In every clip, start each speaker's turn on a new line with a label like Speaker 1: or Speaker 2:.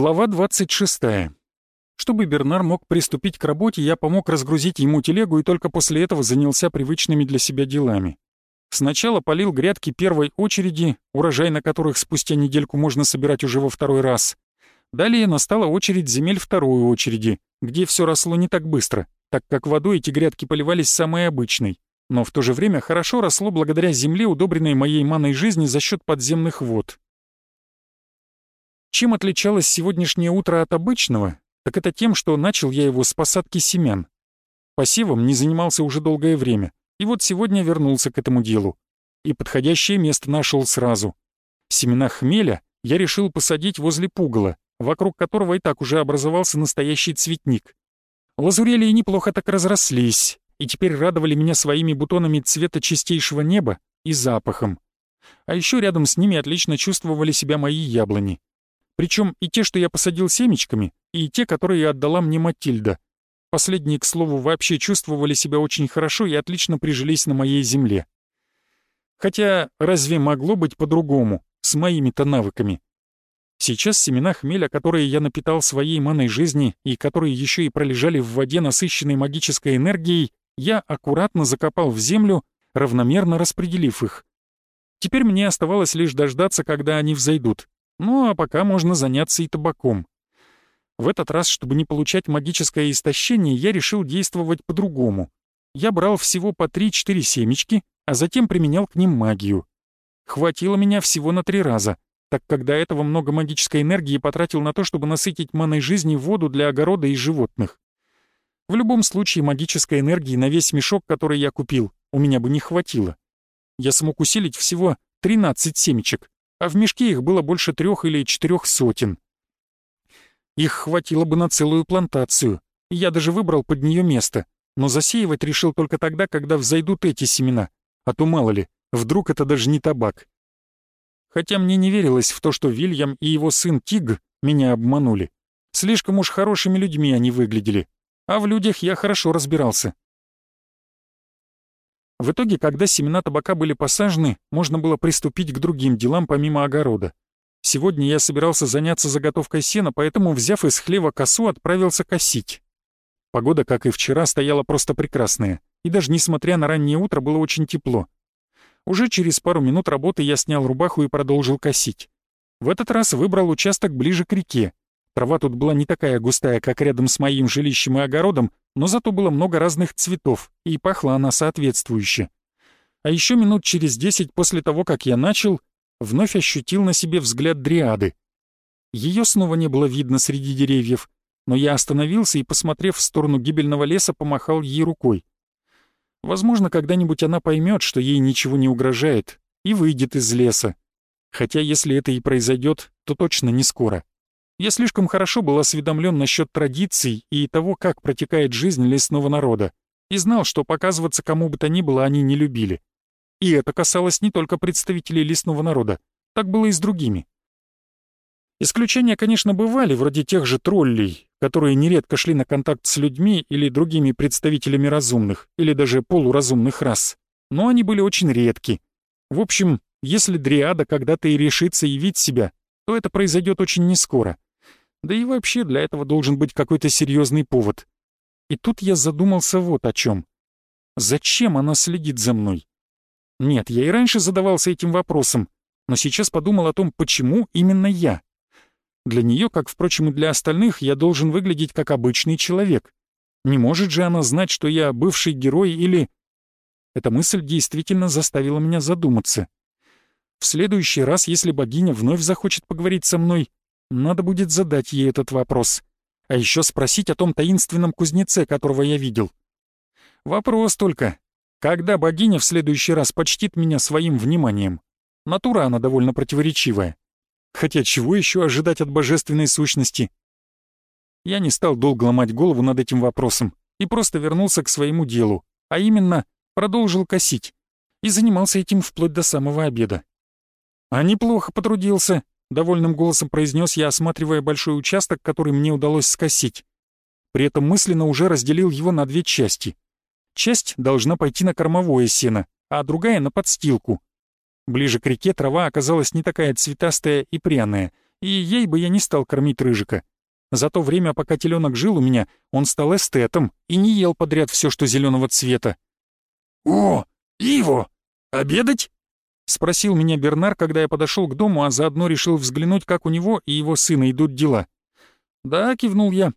Speaker 1: Глава 26. Чтобы Бернар мог приступить к работе, я помог разгрузить ему телегу и только после этого занялся привычными для себя делами. Сначала полил грядки первой очереди, урожай на которых спустя недельку можно собирать уже во второй раз. Далее настала очередь земель второй очереди, где все росло не так быстро, так как водой эти грядки поливались самой обычной, но в то же время хорошо росло благодаря земле, удобренной моей маной жизни за счет подземных вод. Чем отличалось сегодняшнее утро от обычного, так это тем, что начал я его с посадки семян. Посевом не занимался уже долгое время, и вот сегодня вернулся к этому делу. И подходящее место нашел сразу. Семена хмеля я решил посадить возле пугала, вокруг которого и так уже образовался настоящий цветник. Лазурелии неплохо так разрослись, и теперь радовали меня своими бутонами цвета чистейшего неба и запахом. А еще рядом с ними отлично чувствовали себя мои яблони. Причем и те, что я посадил семечками, и те, которые отдала мне Матильда. Последние, к слову, вообще чувствовали себя очень хорошо и отлично прижились на моей земле. Хотя разве могло быть по-другому, с моими-то навыками? Сейчас семена хмеля, которые я напитал своей маной жизни и которые еще и пролежали в воде, насыщенной магической энергией, я аккуратно закопал в землю, равномерно распределив их. Теперь мне оставалось лишь дождаться, когда они взойдут. Ну а пока можно заняться и табаком. В этот раз, чтобы не получать магическое истощение, я решил действовать по-другому. Я брал всего по 3-4 семечки, а затем применял к ним магию. Хватило меня всего на три раза, так как до этого много магической энергии потратил на то, чтобы насытить маной жизни воду для огорода и животных. В любом случае магической энергии на весь мешок, который я купил, у меня бы не хватило. Я смог усилить всего 13 семечек, а в мешке их было больше трех или четырех сотен. Их хватило бы на целую плантацию, я даже выбрал под нее место, но засеивать решил только тогда, когда взойдут эти семена, а то мало ли, вдруг это даже не табак. Хотя мне не верилось в то, что Вильям и его сын Тиг меня обманули. Слишком уж хорошими людьми они выглядели, а в людях я хорошо разбирался. В итоге, когда семена табака были посажены, можно было приступить к другим делам помимо огорода. Сегодня я собирался заняться заготовкой сена, поэтому, взяв из хлева косу, отправился косить. Погода, как и вчера, стояла просто прекрасная, и даже несмотря на раннее утро, было очень тепло. Уже через пару минут работы я снял рубаху и продолжил косить. В этот раз выбрал участок ближе к реке, Трава тут была не такая густая, как рядом с моим жилищем и огородом, но зато было много разных цветов, и пахла она соответствующе. А еще минут через десять после того, как я начал, вновь ощутил на себе взгляд дриады. Ее снова не было видно среди деревьев, но я остановился и, посмотрев в сторону гибельного леса, помахал ей рукой. Возможно, когда-нибудь она поймет, что ей ничего не угрожает, и выйдет из леса. Хотя если это и произойдет, то точно не скоро. Я слишком хорошо был осведомлен насчет традиций и того, как протекает жизнь лесного народа, и знал, что показываться кому бы то ни было они не любили. И это касалось не только представителей лесного народа, так было и с другими. Исключения, конечно, бывали, вроде тех же троллей, которые нередко шли на контакт с людьми или другими представителями разумных, или даже полуразумных рас, но они были очень редки. В общем, если Дриада когда-то и решится явить себя, то это произойдет очень нескоро — да и вообще для этого должен быть какой-то серьезный повод. И тут я задумался вот о чем. Зачем она следит за мной? Нет, я и раньше задавался этим вопросом, но сейчас подумал о том, почему именно я. Для нее, как, впрочем, и для остальных, я должен выглядеть как обычный человек. Не может же она знать, что я бывший герой или... Эта мысль действительно заставила меня задуматься. В следующий раз, если богиня вновь захочет поговорить со мной, надо будет задать ей этот вопрос. А еще спросить о том таинственном кузнеце, которого я видел. Вопрос только, когда богиня в следующий раз почтит меня своим вниманием? Натура она довольно противоречивая. Хотя чего еще ожидать от божественной сущности? Я не стал долго ломать голову над этим вопросом и просто вернулся к своему делу, а именно продолжил косить. И занимался этим вплоть до самого обеда. А неплохо потрудился, — довольным голосом произнес я, осматривая большой участок, который мне удалось скосить. При этом мысленно уже разделил его на две части. Часть должна пойти на кормовое сено, а другая — на подстилку. Ближе к реке трава оказалась не такая цветастая и пряная, и ей бы я не стал кормить рыжика. За то время, пока теленок жил у меня, он стал эстетом и не ел подряд все, что зеленого цвета.
Speaker 2: «О, Иво, обедать?»
Speaker 1: — спросил меня Бернар, когда я подошел к дому, а заодно решил взглянуть, как у него и его сына идут дела. «Да», — кивнул я.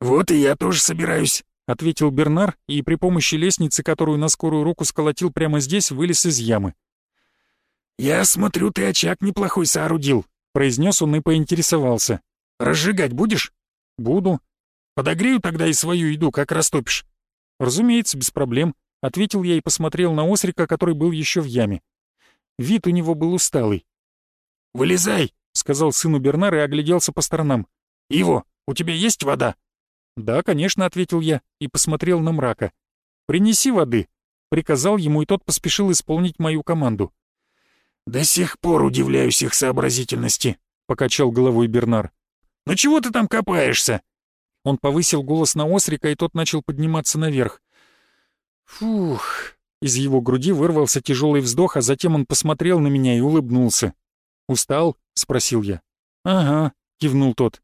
Speaker 2: «Вот и я тоже собираюсь», —
Speaker 1: ответил Бернар и при помощи лестницы, которую на скорую руку сколотил прямо здесь, вылез из ямы.
Speaker 2: «Я смотрю, ты очаг неплохой соорудил», — произнес он и поинтересовался. «Разжигать будешь?»
Speaker 1: «Буду».
Speaker 2: «Подогрею тогда и свою еду, как растопишь».
Speaker 1: «Разумеется, без проблем», — ответил я и посмотрел на Осрика, который был еще в яме. Вид у него был усталый.
Speaker 2: «Вылезай», — сказал сыну Бернар и огляделся по сторонам. «Иво, у тебя есть вода?»
Speaker 1: «Да, конечно», — ответил я и посмотрел на мрака. «Принеси воды», — приказал ему, и тот поспешил исполнить мою команду.
Speaker 2: «До сих пор удивляюсь их сообразительности», — покачал головой Бернар. «Ну чего ты там копаешься?»
Speaker 1: Он повысил голос на Осрика, и тот начал подниматься наверх. «Фух!» Из его груди вырвался тяжелый вздох, а затем он посмотрел на меня и улыбнулся. «Устал?» — спросил я.
Speaker 2: «Ага», — кивнул тот.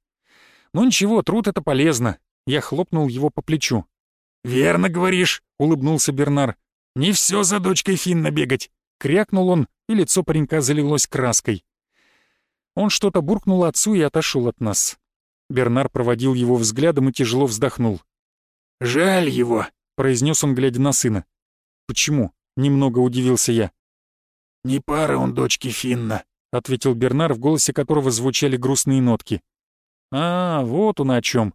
Speaker 1: «Ну ничего, труд — это полезно». Я хлопнул его по плечу.
Speaker 2: «Верно говоришь», — улыбнулся Бернар. «Не все за дочкой Финна бегать».
Speaker 1: Крякнул он, и лицо паренька залилось краской. Он что-то буркнул отцу и отошел от нас. Бернар проводил его взглядом и тяжело вздохнул.
Speaker 2: «Жаль его», — произнес он, глядя на сына.
Speaker 1: «Почему?» — немного удивился я.
Speaker 2: «Не пара он дочки Финна», —
Speaker 1: ответил Бернар, в голосе которого звучали грустные нотки. «А, вот он о чем.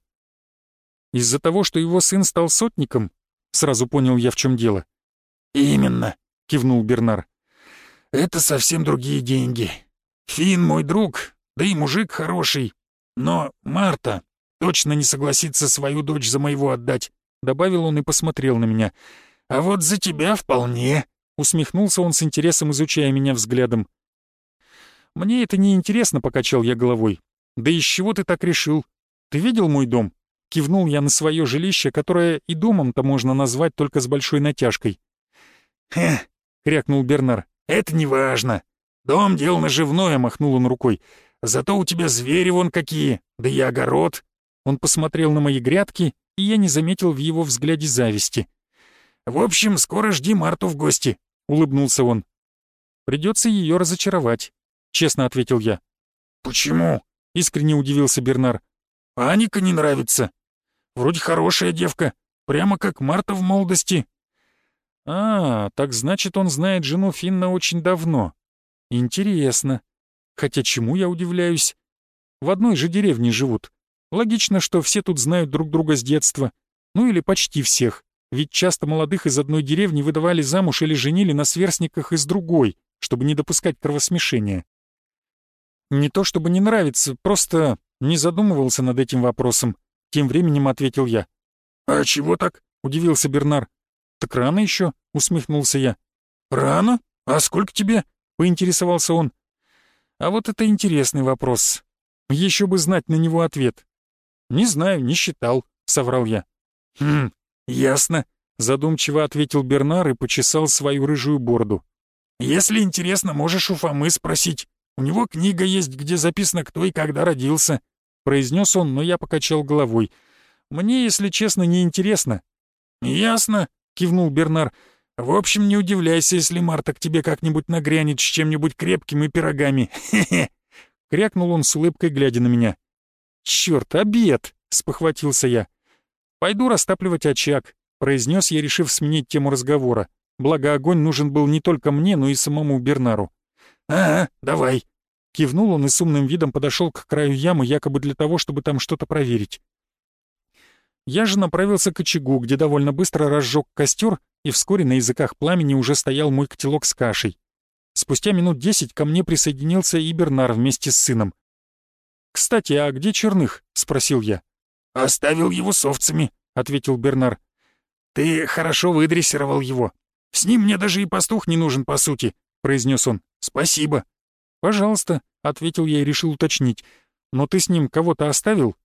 Speaker 1: Из-за того, что его сын стал сотником?» Сразу понял я, в чем дело.
Speaker 2: «Именно», — кивнул Бернар. «Это совсем другие деньги. Фин мой друг, да и мужик хороший. Но Марта точно не согласится свою дочь за моего отдать», — добавил он и посмотрел на меня. «А вот за тебя вполне», — усмехнулся он с интересом, изучая меня взглядом.
Speaker 1: «Мне это не интересно, покачал я головой. «Да из чего ты так решил? Ты видел мой дом?» Кивнул я на свое жилище, которое и домом-то можно назвать только с большой натяжкой.
Speaker 2: «Хе!» — крякнул Бернар. «Это не важно. Дом — дело наживное», — махнул он рукой. «Зато у тебя звери вон какие, да и огород».
Speaker 1: Он посмотрел на мои грядки, и я не заметил в его взгляде зависти.
Speaker 2: «В общем, скоро жди Марту в гости», — улыбнулся он.
Speaker 1: «Придется ее разочаровать», — честно ответил я.
Speaker 2: «Почему?»
Speaker 1: — искренне удивился Бернар.
Speaker 2: «Аника не нравится. Вроде хорошая девка, прямо как Марта в молодости».
Speaker 1: «А, так значит, он знает жену Финна очень давно. Интересно. Хотя чему я удивляюсь? В одной же деревне живут. Логично, что все тут знают друг друга с детства. Ну или почти всех. Ведь часто молодых из одной деревни выдавали замуж или женили на сверстниках из другой, чтобы не допускать кровосмешения. Не то чтобы не нравится, просто не задумывался над этим вопросом. Тем временем ответил я.
Speaker 2: «А чего так?» — удивился Бернар.
Speaker 1: «Так рано еще», — усмехнулся я.
Speaker 2: «Рано? А сколько тебе?»
Speaker 1: — поинтересовался он. «А вот это интересный вопрос. Еще бы знать на него ответ». «Не знаю, не считал», — соврал я.
Speaker 2: «Хм, ясно», —
Speaker 1: задумчиво ответил Бернар и почесал свою рыжую бороду.
Speaker 2: «Если интересно, можешь у Фомы спросить. У него книга есть, где записано, кто и когда родился», — произнес он, но я покачал головой. «Мне, если честно, не интересно».
Speaker 1: «Ясно», кивнул Бернар. «В общем, не удивляйся, если Марта к тебе как-нибудь нагрянет с чем-нибудь крепким и пирогами. Хе-хе!» Крякнул он с улыбкой, глядя на меня. «Чёрт, обед!» — спохватился я. «Пойду растапливать очаг», — произнес я, решив сменить тему разговора. Благо, огонь нужен был не только мне, но и самому Бернару.
Speaker 2: «Ага, давай!»
Speaker 1: Кивнул он и с умным видом подошел к краю ямы, якобы для того, чтобы там что-то проверить. Я же направился к очагу, где довольно быстро разжег костер, и вскоре на языках пламени уже стоял мой котелок с кашей. Спустя минут десять ко мне присоединился и Бернар вместе с сыном. «Кстати, а где Черных?» — спросил я.
Speaker 2: «Оставил его с овцами», — ответил Бернар. «Ты хорошо выдрессировал его. С ним мне даже и пастух не нужен, по сути», — произнес он. «Спасибо».
Speaker 1: «Пожалуйста», — ответил я и решил уточнить. «Но ты с ним кого-то оставил?»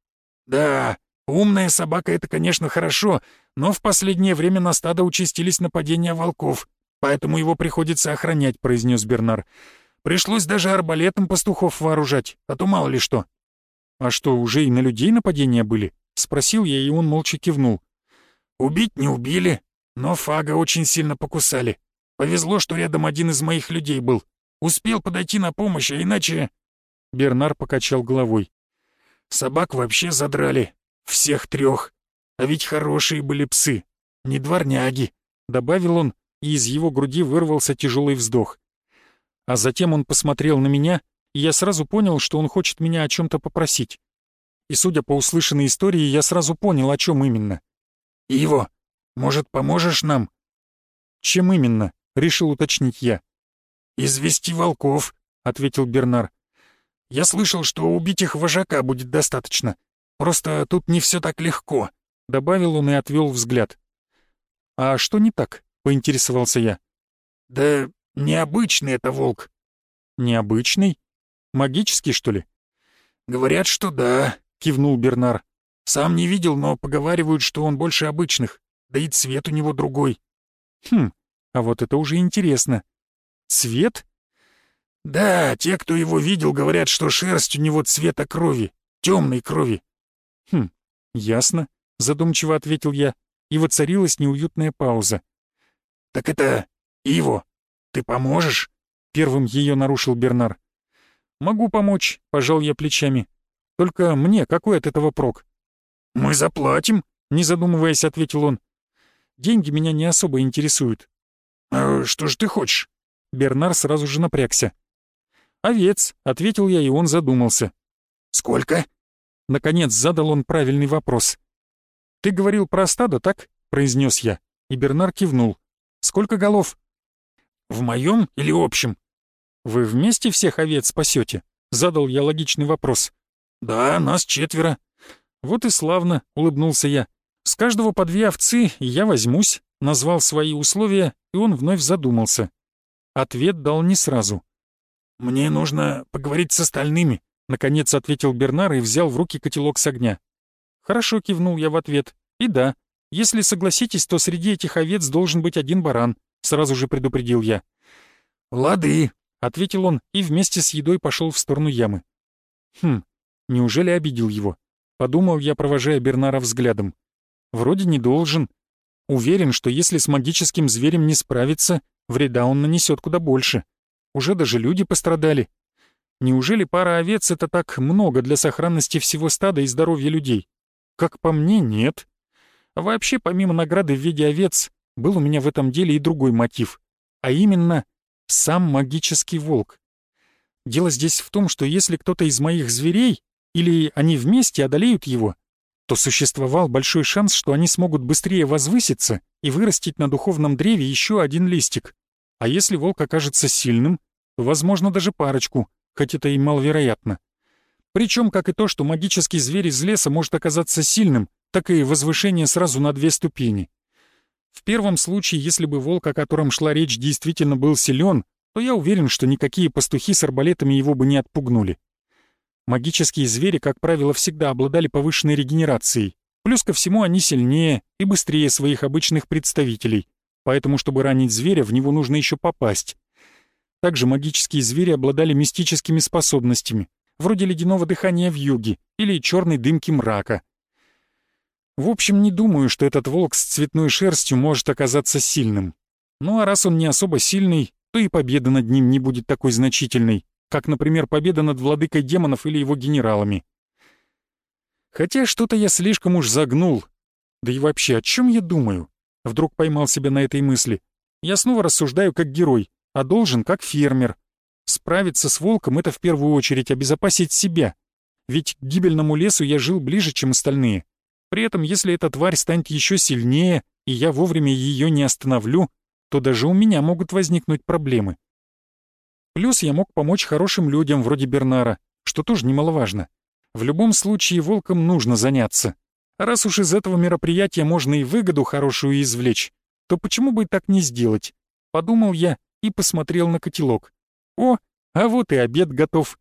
Speaker 2: «Да, Умная собака — это, конечно, хорошо, но в последнее время на стадо участились нападения волков, поэтому его приходится охранять», — произнес Бернар. Пришлось даже арбалетом пастухов вооружать, а то мало ли что».
Speaker 1: «А что, уже и на людей нападения были?» — спросил я, и он молча кивнул.
Speaker 2: «Убить не убили, но Фага очень сильно покусали. Повезло, что рядом один из моих людей был. Успел подойти на помощь, а иначе...»
Speaker 1: Бернар покачал головой.
Speaker 2: «Собак вообще задрали. Всех трех. А ведь хорошие были псы. Не дворняги», — добавил он, и из его груди вырвался тяжелый вздох. А затем он посмотрел на меня, и я сразу понял, что он хочет меня о чем-то попросить. И судя по услышанной истории, я сразу понял, о чем именно. «Иво, может, поможешь нам?»
Speaker 1: «Чем именно?» — решил уточнить я.
Speaker 2: «Извести волков», — ответил Бернар. «Я слышал, что убить их вожака будет достаточно. Просто тут не все так легко», — добавил он и отвел взгляд.
Speaker 1: «А что не так?» — поинтересовался я.
Speaker 2: «Да необычный это волк».
Speaker 1: «Необычный? Магический, что ли?»
Speaker 2: «Говорят, что да», — кивнул Бернар. «Сам не видел, но поговаривают, что он больше обычных, да и цвет у него другой».
Speaker 1: «Хм, а вот это уже интересно. Цвет?»
Speaker 2: «Да, те, кто его видел, говорят, что шерсть у него цвета крови, темной крови».
Speaker 1: «Хм, ясно», — задумчиво ответил я, и воцарилась неуютная пауза.
Speaker 2: «Так это Иво, ты поможешь?» — первым ее нарушил Бернар.
Speaker 1: «Могу помочь», — пожал я плечами. «Только мне какой от этого прок?»
Speaker 2: «Мы заплатим», — не задумываясь, ответил он.
Speaker 1: «Деньги меня не особо интересуют».
Speaker 2: «А что ж ты хочешь?»
Speaker 1: Бернар сразу же напрягся. «Овец», — ответил я, и он задумался.
Speaker 2: «Сколько?»
Speaker 1: Наконец задал он правильный вопрос. «Ты говорил про стадо, так?» — произнес я, и Бернар кивнул. «Сколько голов?»
Speaker 2: «В моем или общем?»
Speaker 1: «Вы вместе всех овец спасете?» — задал я логичный вопрос.
Speaker 2: «Да, нас четверо».
Speaker 1: «Вот и славно», — улыбнулся я. «С каждого по две овцы, я возьмусь», — назвал свои условия, и он вновь задумался. Ответ дал не сразу.
Speaker 2: «Мне нужно поговорить с остальными», — наконец ответил Бернар и взял в руки котелок с огня.
Speaker 1: «Хорошо», — кивнул я в ответ. «И да, если согласитесь, то среди этих овец должен быть один баран», — сразу же предупредил я.
Speaker 2: «Лады»,
Speaker 1: ответил он и вместе с едой пошел в сторону ямы. Хм, неужели обидел его? Подумал я, провожая Бернара взглядом. Вроде не должен. Уверен, что если с магическим зверем не справиться, вреда он нанесет куда больше. Уже даже люди пострадали. Неужели пара овец — это так много для сохранности всего стада и здоровья людей? Как по мне, нет. Вообще, помимо награды в виде овец, был у меня в этом деле и другой мотив. А именно, сам магический волк. Дело здесь в том, что если кто-то из моих зверей или они вместе одолеют его, то существовал большой шанс, что они смогут быстрее возвыситься и вырастить на духовном древе еще один листик. А если волк окажется сильным, то, возможно, даже парочку, хоть это и маловероятно. Причем, как и то, что магический зверь из леса может оказаться сильным, так и возвышение сразу на две ступени — в первом случае, если бы волк, о котором шла речь, действительно был силен, то я уверен, что никакие пастухи с арбалетами его бы не отпугнули. Магические звери, как правило, всегда обладали повышенной регенерацией. Плюс ко всему они сильнее и быстрее своих обычных представителей, поэтому, чтобы ранить зверя, в него нужно еще попасть. Также магические звери обладали мистическими способностями, вроде ледяного дыхания в юге или черной дымки мрака — в общем, не думаю, что этот волк с цветной шерстью может оказаться сильным. Ну а раз он не особо сильный, то и победа над ним не будет такой значительной, как, например, победа над владыкой демонов или его генералами. Хотя что-то я слишком уж загнул. Да и вообще, о чем я думаю? Вдруг поймал себя на этой мысли. Я снова рассуждаю как герой, а должен как фермер. Справиться с волком — это в первую очередь обезопасить себя. Ведь к гибельному лесу я жил ближе, чем остальные. При этом, если эта тварь станет еще сильнее, и я вовремя ее не остановлю, то даже у меня могут возникнуть проблемы. Плюс я мог помочь хорошим людям вроде Бернара, что тоже немаловажно. В любом случае волком нужно заняться. Раз уж из этого мероприятия можно и выгоду хорошую извлечь, то почему бы так не сделать? Подумал я и посмотрел на котелок. О, а вот и обед готов.